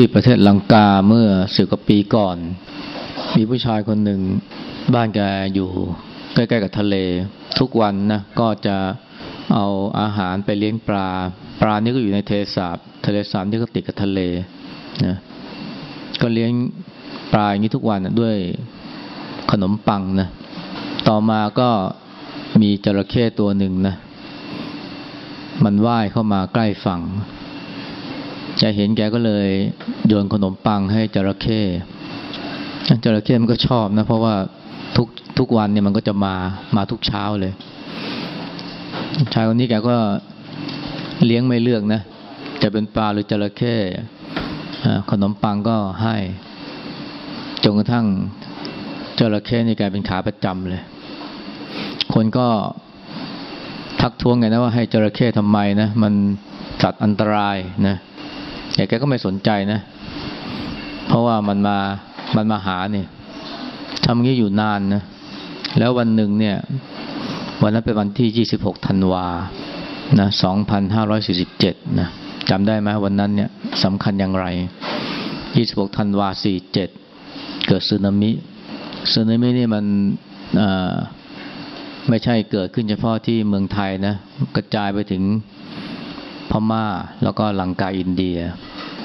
ที่ประเทศลังกาเมื่อสิบกว่าปีก่อน มีผู้ชายคนหนึ่งบ้านแกอยู่ใกล้ๆกับทะเล ทุกวันนะก็จะเอาอาหารไปเลี้ยงปลา ปลานี่ก็อยู่ในทะเลสาบทะเลสาบนี่ก็ติดกับทะเลนะก็เลี้ยงปลาอย่างนี้ทุกวันนะด้วยขนมปังนะต่อมาก็มีจระเข้ตัวหนึ่งนะมันว่ายเข้ามาใกล้ฝั่ง จะเห็นแกก็เลยโยนขนมปังให้จระเข้จระเข้มันก็ชอบนะ เพราะว่าทุกทุกวันเนี่ยมันก็จะมามาทุกเช้าเลยชายคนนี้แกก็เลี้ยงไม่เลือกนะ จะเป็นปลาหรือจระเข้ขนมปังก็ให้จนกระทั่งจระเข้นี่กลายเป็นขาประจำเลย คนก็ทักท้วงไงนะว่าให้จระเข้ทำไมนะ มันสัตว์อันตรายนะ แต่แกก็ไม่สนใจนะ เพราะว่ามันมามันมาหาเนี่ยทำงี้อยู่นานนะ แล้ววันหนึ่งเนี่ย วันนั้นเป็นวันที่ 26ธันวานะ2547นะจำได้ไหมวันนั้นเนี่ยสำคัญอย่างไร 26ธันวา47 เกิดสึนามิสึนามินี่มันไม่ใช่เกิดขึ้นเฉพาะที่เมืองไทยนะ กระจายไปถึงพม่าแล้วก็ลังกาอินเดีย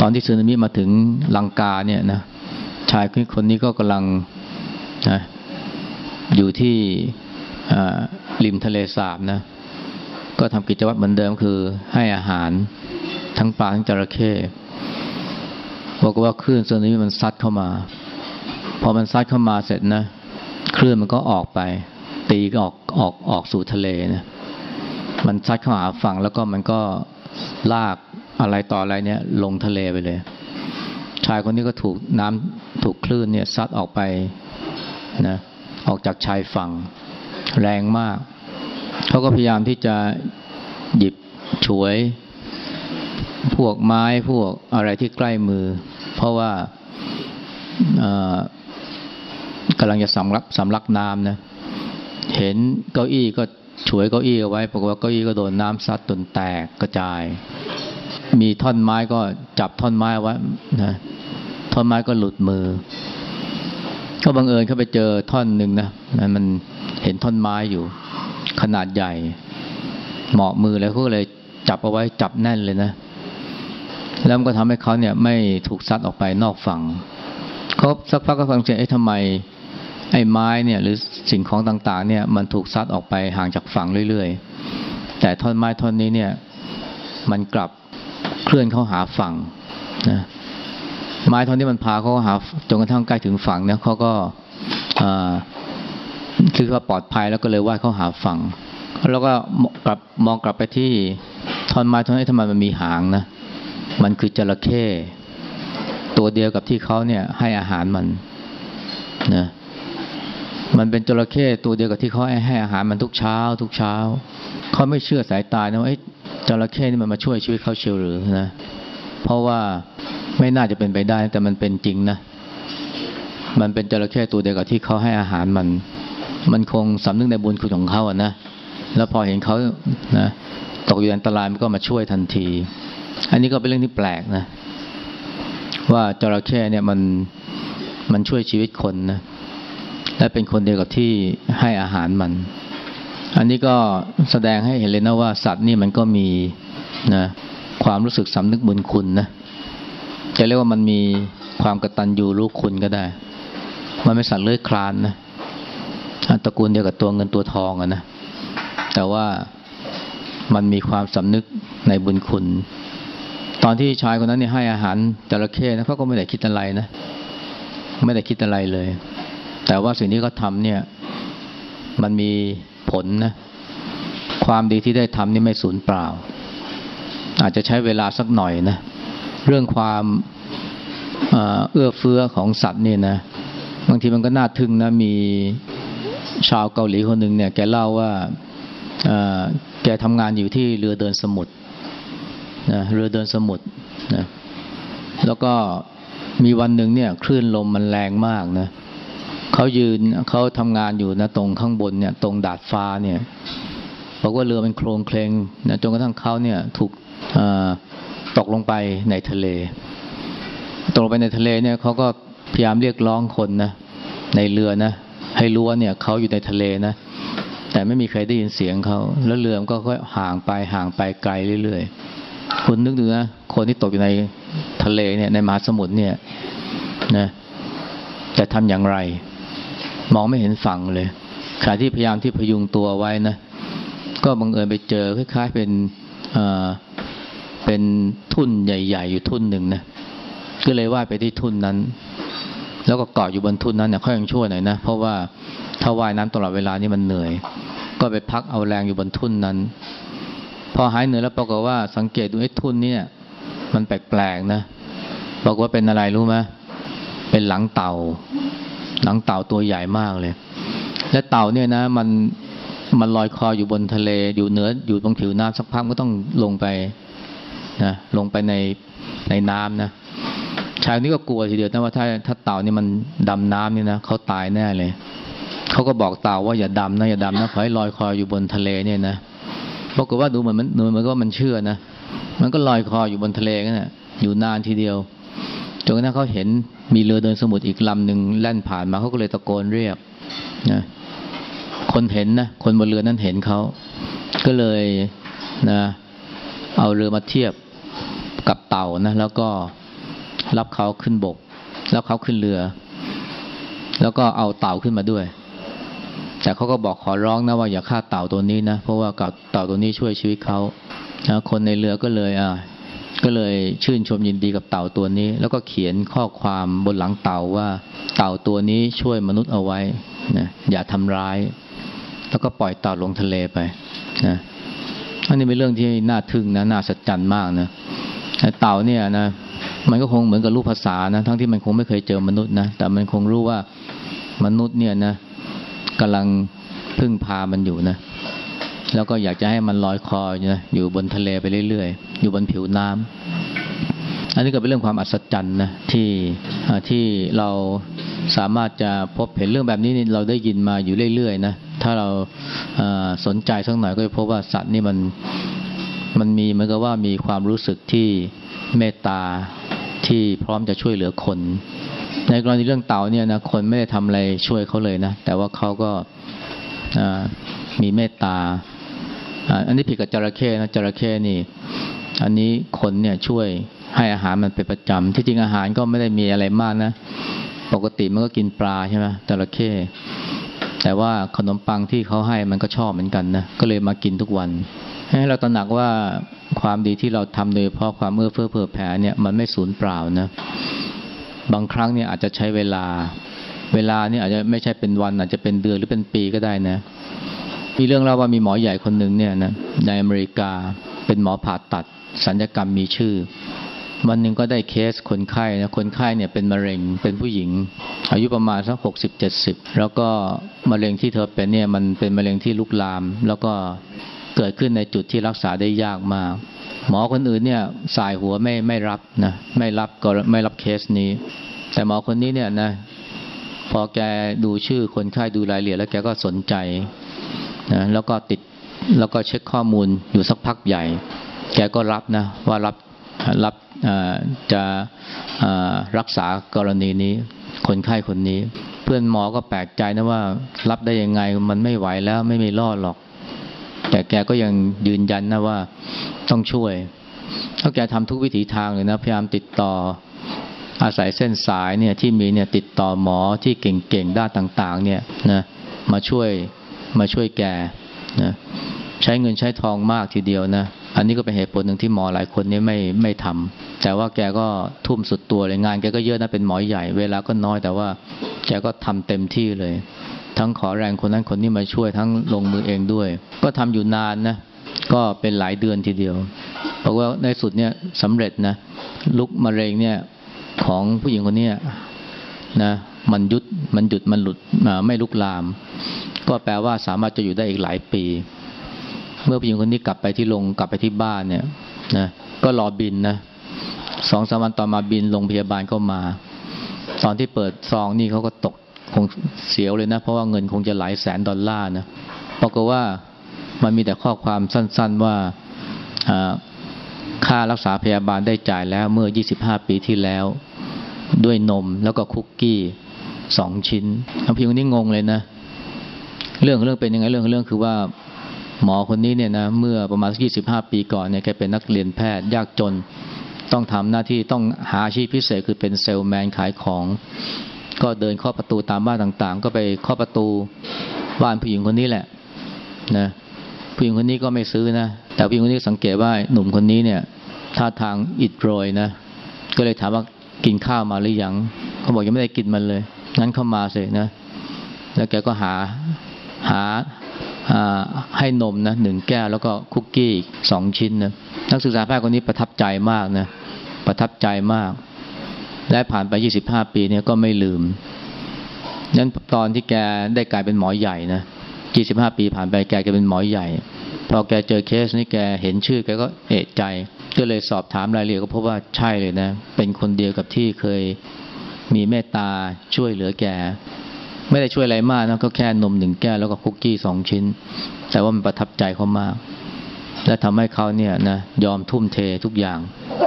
ตอนที่สึนามิมาถึงลังกาเนี่ยนะชายคนนี้ก็กำลังนะอยู่ที่ริมทะเลสาบนะก็ทำกิจวัตรเหมือนเดิมคือให้อาหารทั้งปลาทั้งจระเข้บอกว่าคลื่นสึนามิมันซัดเข้ามา พอมันซัดเข้ามาเสร็จนะคลื่นมันก็ออกไป ตีก็ออกออกออกสู่ทะเลนะมันซัดเข้าหาฝั่งแล้วก็มันก็ลาก อะไรต่ออะไรเนี่ย ลงทะเลไปเลย ชายคนนี้ก็ถูกน้ำถูกคลื่นเนี่ยซัดออกไปนะออกจากชายฝั่งแรงมาก เขาก็พยายามที่จะหยิบฉวย พวกไม้พวกอะไรที่ใกล้มือ เพราะว่ากำลังจะสำลักสำลักน้ำนะ เห็นเก้าอี้ก็ฉวยเก้าอี้เอาไว้ปรากฏว่าเก้าอี้ก็โดนน้ำซัดจนแตกกระจาย มีท่อนไม้ก็จับท่อนไม้ไว้นะท่อนไม้ก็หลุดมือ ก็บังเอิญเขาไปเจอท่อนหนึ่งนะนะมันเห็นท่อนไม้อยู่ ขนาดใหญ่ เหมาะมือแล้วก็เลยจับเอาไว้จับแน่นเลยนะ แล้วมันก็ทำให้เขาเนี่ยไม่ถูกซัดออกไปนอกฝั่งเขาสักพักก็ฟังเสียงเอ๊ะทำไมไอ้ไม้เนี่ย หรือสิ่งของต่าง ๆ เนี่ย มันถูกซัดออกไปห่างจากฝั่งเรื่อย ๆ แต่ท่อนไม้ท่อนนี้เนี่ย มันกลับ เคลื่อนเข้าหาฝั่งนะไม้ท่อนนี้มันพาเขาหาจนกระทั่งใกล้ถึงฝั่งเนี่ยเขาก็คือว่าปลอดภัยแล้วก็เลยว่ายเข้าหาฝั่ง แล้วก็กลับมองกลับไปที่ท่อนไม้ท่อนนี้ทำไมมันมีหางนะ มันคือจระเข้ตัวเดียวกับที่เขาเนี่ยให้อาหารมันนะมันเป็นจระเข้ตัวเดียวกับที่เขาให้อาหารมันทุกเช้า ทุกเช้าเขาไม่เชื่อสายตานะว่า จระเข้นี่มันมาช่วยชีวิตเขาเชียวหรือนะ เพราะว่าไม่น่าจะเป็นไปได้ แต่มันเป็นจริงนะ มันเป็นจระเข้ตัวเดียวกับที่เขาให้อาหารมัน มันคงสำนึกในบุญคุณของเขาอะนะ แล้วพอเห็นเขานะตกอยู่อันตรายมันก็มาช่วยทันที อันนี้ก็เป็นเรื่องที่แปลกนะ ว่าจระเข้เนี่ยมันมันช่วยชีวิตคนนะ และเป็นคนเดียวกับที่ให้อาหารมัน อันนี้ก็แสดงให้เห็นเลยนะว่าสัตว์นี่มันก็มีนะความรู้สึกสำนึกบุญคุณนะจะเรียกว่ามันมีความกตัญญูรู้คุณก็ได้ มันไม่สัตว์เลื้อยคลานนะตระกูลเดียวกับตัวเงินตัวทองอะนะแต่ว่ามันมีความสำนึกในบุญคุณ ตอนที่ชายคนนั้นเนี่ยให้อาหารจระเข้นะเขาก็ไม่ได้คิดอะไรนะ ไม่ได้คิดอะไรเลย แต่ว่าสิ่งที่เขาทำเนี่ย มันมี ผลนะความดีที่ได้ทำนี่ไม่สูญเปล่า อาจจะใช้เวลาสักหน่อยนะเรื่องความเอื้อเฟื้อของสัตว์นี่นะบางทีมันก็น่าทึ่งนะมีชาวเกาหลีคนหนึ่งเนี่ย แกเล่าว่าแกทำงานอยู่ที่เรือเดินสมุทรนะเรือเดินสมุทรนะแล้วก็มีวันหนึ่งเนี่ยคลื่นลมมันแรงมากนะเขายืนเขาทำงานอยู่นะตรงข้างบนเนี่ย ตรงดาดฟ้าเนี่ยบอกว่าเรือเป็นโครงเคลงนะจนกระทั่งเขาเนี่ยถูกตกลงไปในทะเล ตกลงไปในทะเลเนี่ยเขาก็พยายามเรียกร้องคนนะในเรือนะให้รู้ว่าเนี่ยเขาอยู่ในทะเลนะ แต่ไม่มีใครได้ยินเสียงเขาแล้วเรือมันก็ค่อยห่างไปห่างไปไกลเรื่อยๆคุณนึกดูนะคนที่ตกอยู่ในทะเลเนี่ยในมหาสมุทรเนี่ยนะจะทำอย่างไร มองไม่เห็นฝั่งเลยขณะที่พยายามที่พยุงตัวไว้นะก็บังเอิญไปเจอคล้ายๆเป็นเอ่อเป็นทุ่นใหญ่ ๆ อยู่ทุ่นหนึ่งนะก็เลยว่ายไปที่ทุ่นนั้น แล้วก็เกาะอยู่บนทุ่นนั้นเนี่ยค่อยยังชั่วหน่อยนะเพราะว่าถ้าว่ายน้ำตลอดเวลานี่มันเหนื่อย ก็ไปพักเอาแรงอยู่บนทุ่นนั้น พอหายเหนื่อยแล้วปรากฏว่าสังเกตดูไอ้ทุ่นเนี่ย มันแปลกๆนะบอกว่าเป็นอะไรรู้ไหมเป็นหลังเต่า หลังเต่าตัวใหญ่มากเลย และเต่าเนี่ยนะ มันมันลอยคออยู่บนทะเลอยู่เหนืออยู่ตรงผิวน้ำสักพักก็ต้องลงไปนะลงไปในในน้ำนะชายคนนี้ก็กลัวทีเดียวนะว่าถ้าถ้าเต่านี่มันดำน้ำนี่นะเขาตายแน่เลยเขาก็บอกเต่าว่าอย่าดำนะอย่าดำนะขอให้ลอยคออยู่บนทะเลเนี่ยนะปรากฏว่าดูเหมือนมันดูเหมือนก็มันเชื่อนะมันก็ลอยคออยู่บนทะเลกันนะอยู่นานทีเดียวจนกระทั่งเขาเห็น มีเรือเดินสมุทรอีกลำหนึ่งแล่นผ่านมาเขาก็เลยตะโกนเรียกนะคนเห็นนะคนบนเรือนั้นเห็นเขาก็เลยนะเอาเรือมาเทียบกับเต่านะ แล้วก็รับเขาขึ้นบก แล้วเขาขึ้นเรือ แล้วก็เอาเต่าขึ้นมาด้วย แต่เขาก็บอกขอร้องนะว่าอย่าฆ่าเต่าตัวนี้นะ เพราะว่าเต่าตัวนี้ช่วยชีวิตเขานะคนในเรือก็เลยอ่า ก็เลยชื่นชมยินดีกับเต่าตัวนี้ แล้วก็เขียนข้อความบนหลังเต่าว่า เต่าตัวนี้ช่วยมนุษย์เอาไว้นะอย่าทำร้าย แล้วก็ปล่อยเต่าลงทะเลไปนะอันนี้เป็นเรื่องที่น่าทึ่งนะน่าสัจจันมากนะเต่าเนี่ยนะมันก็คงเหมือนกับรูปภาษานะทั้งที่มันคงไม่เคยเจอมนุษย์นะแต่มันคงรู้ว่ามนุษย์เนี่ยนะกำลังพึ่งพามันอยู่นะ แล้วก็อยากจะให้มันลอยคออยู่นะอยู่บนทะเลไปเรื่อยๆ อยู่บนผิวน้ำอันนี้ก็เป็นเรื่องความอัศจรรย์นะที่ที่เราสามารถจะพบเห็นเรื่องแบบนี้เราได้ยินมาอยู่เรื่อยๆนะถ้าเราสนใจสักหน่อยก็จะพบว่าสัตว์นี่มันมันมีเหมือนกับว่ามีความรู้สึกที่เมตตาที่พร้อมจะช่วยเหลือคน ในกรณีเรื่องเต่าเนี่ยนะคนไม่ได้ทำอะไรช่วยเขาเลยนะ แต่ว่าเขาก็มีเมตตา อันนี้ผิดกับจระเข้นะจระเข้นี่ อันนี้คนเนี่ยช่วยให้อาหารมันเป็นประจำ ที่จริงอาหารก็ไม่ได้มีอะไรมากนะ ปกติมันก็กินปลาใช่ไหมจระเข้แต่ว่าขนมปังที่เขาให้มันก็ชอบเหมือนกันนะ ก็เลยมากินทุกวัน ให้เราตระหนักว่าความดีที่เราทำโดยเพราะความเอื้อเฟื้อเผื่อแผ่เนี่ยมันไม่สูญเปล่านะ บางครั้งเนี่ยอาจจะใช้เวลา เวลาเนี่ยอาจจะไม่ใช่เป็นวัน อาจจะเป็นเดือนหรือเป็นปีก็ได้นะ มีเรื่องเล่าว่ามีหมอใหญ่คนหนึ่งเนี่ยนะในอเมริกาเป็นหมอผ่าตัด สัญญกรรมมีชื่อ วันหนึ่งก็ได้เคสคนไข้นะคนไข้เนี่ยเป็นมะเร็งเป็นผู้หญิง อายุประมาณสักหกสิบเจ็ดสิบแล้วก็มะเร็งที่เธอเป็นเนี่ยมันเป็นมะเร็งที่ลุกลาม แล้วก็เกิดขึ้นในจุดที่รักษาได้ยากมาก หมอคนอื่นเนี่ยสายหัวไม่ไม่รับนะไม่รับก็ไม่รับเคสนี้ แต่หมอคนนี้เนี่ยนะพอแกดูชื่อคนไข้ดูรายละเอียดแล้วแกก็สนใจนะแล้วก็ติดแล้วก็เช็คข้อมูลอยู่สักพักใหญ่ แกก็รับนะว่ารับรับจะรักษากรณีนี้ คนไข้คนนี้ เพื่อนหมอก็แปลกใจนะว่า รับได้ยังไงมันไม่ไหวแล้วไม่มีรอดหรอก แต่แกก็ยังยืนยันนะว่าต้องช่วยถ้าแกทำทุกวิถีทางเลยนะพยายามติดต่ออาศัยเส้นสายเนี่ยที่มีเนี่ยติดต่อหมอที่เก่งๆด้านต่างๆ เนี่ยนะมาช่วยมาช่วยแกนะใช้เงินใช้ทองมากทีเดียวนะ อันนี้ก็เป็นเหตุผลหนึ่งที่หมอหลายคนนี้ไม่ไม่ทำแต่ว่าแกก็ทุ่มสุดตัวเลยงาน แกก็เยอะนะเป็นหมอใหญ่ เวลาก็น้อยแต่ว่าแกก็ทำเต็มที่เลย ทั้งขอแรงคนนั้นคนนี้มาช่วยทั้งลงมือเองด้วย ก็ทำอยู่นานนะก็เป็นหลายเดือนทีเดียวเพราะว่าในสุดเนี่ยสำเร็จนะลุกมะเร็งเนี่ยของผู้หญิงคนนี้นะมันยุดมันหยุดมันหลุดไม่ลุกลาม ก็แปลว่าสามารถจะอยู่ได้อีกหลายปี เมื่อผู้หญิงคนนี้กลับไปที่ลงกลับไปที่บ้านเนี่ยนะก็รอบินนะสองสามวันต่อมาบินโรงพยาบาลก็มา ตอนที่เปิดซองนี่เขาก็ตกคงเสียวเลยนะ เพราะว่าเงินคงจะหลายแสนดอลลาร์นะปรากฏว่ามันมีแต่ข้อความสั้นๆว่าค่ารักษาพยาบาลได้จ่ายแล้วเมื่อ 25 ปีที่แล้ว ด้วยนมแล้วก็คุกกี้สองชิ้นผู้หญิงคนนี้งงเลยนะ เรื่องของเรื่องเป็นยังไงเรื่องของเรื่องคือว่า หมอคนนี้เนี่ยนะเมื่อประมาณยี่สิบห้าปีก่อนเนี่ยแกเป็นนักเรียนแพทย์ยากจนต้องทำหน้าที่ต้องหาอาชีพพิเศษคือเป็นเซลแมนขายของ ก็เดินเคาะประตูตามบ้านต่างๆ ก็ไปเคาะประตูบ้านผู้หญิงคนนี้แหละนะผู้หญิงคนนี้ก็ไม่ซื้อนะ แต่ผู้หญิงคนนี้สังเกตว่าหนุ่มคนนี้เนี่ยท่าทางอิดโรยนะ ก็เลยถามว่ากินข้าวมาหรือยัง เขาบอกยังไม่ได้กินมันเลย งั้นเข้ามาสินะ แล้วแกก็หาหา ให้นมนะหนึ่งแก้วแล้วก็คุกกี้สองชิ้นนะนักศึกษาแพทย์คนนี้ประทับใจมากนะประทับใจมาก และผ่านไปยี่สิบห้าปีเนี่ยก็ไม่ลืมนั้นตอนที่แกได้กลายเป็นหมอใหญ่นะยี่สิบห้าปีผ่านไปแกกลายเป็นหมอใหญ่ พอแกเจอเคสนี้แกเห็นชื่อแกก็เอะใจ ก็เลยสอบถามรายละเอียดก็พบว่าใช่เลยนะ เป็นคนเดียวกับที่เคยมีเมตตาช่วยเหลือแก ไม่ได้ช่วยอะไรมากนะก็แค่นมหนึ่งแก้วแล้วก็คุกกี้สองชิ้น แต่ว่ามันประทับใจเขามาก และทำให้เขาเนี่ยนะยอมทุ่มเททุกอย่าง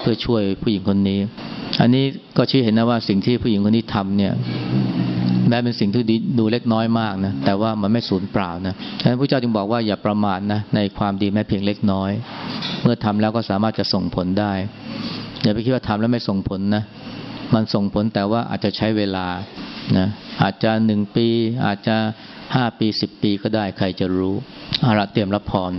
เพื่อช่วยผู้หญิงคนนี้ อันนี้ก็ชี้เห็นนะว่าสิ่งที่ผู้หญิงคนนี้ทำเนี่ยแม้เป็นสิ่งที่ดูเล็กน้อยมากนะแต่ว่ามันไม่สูญเปล่านะฉะนั้นพระเจ้าจึงบอกว่าอย่าประมาทนะในความดีแม้เพียงเล็กน้อย เมื่อทำแล้วก็สามารถจะส่งผลได้ อย่าไปคิดว่าทำแล้วไม่ส่งผลนะมันส่งผลแต่ว่าอาจจะใช้เวลา นะอาจจะหนึ่งปีอาจจะห้าปีสิบปีก็ได้ใครจะรู้อาระเตรียมรับพร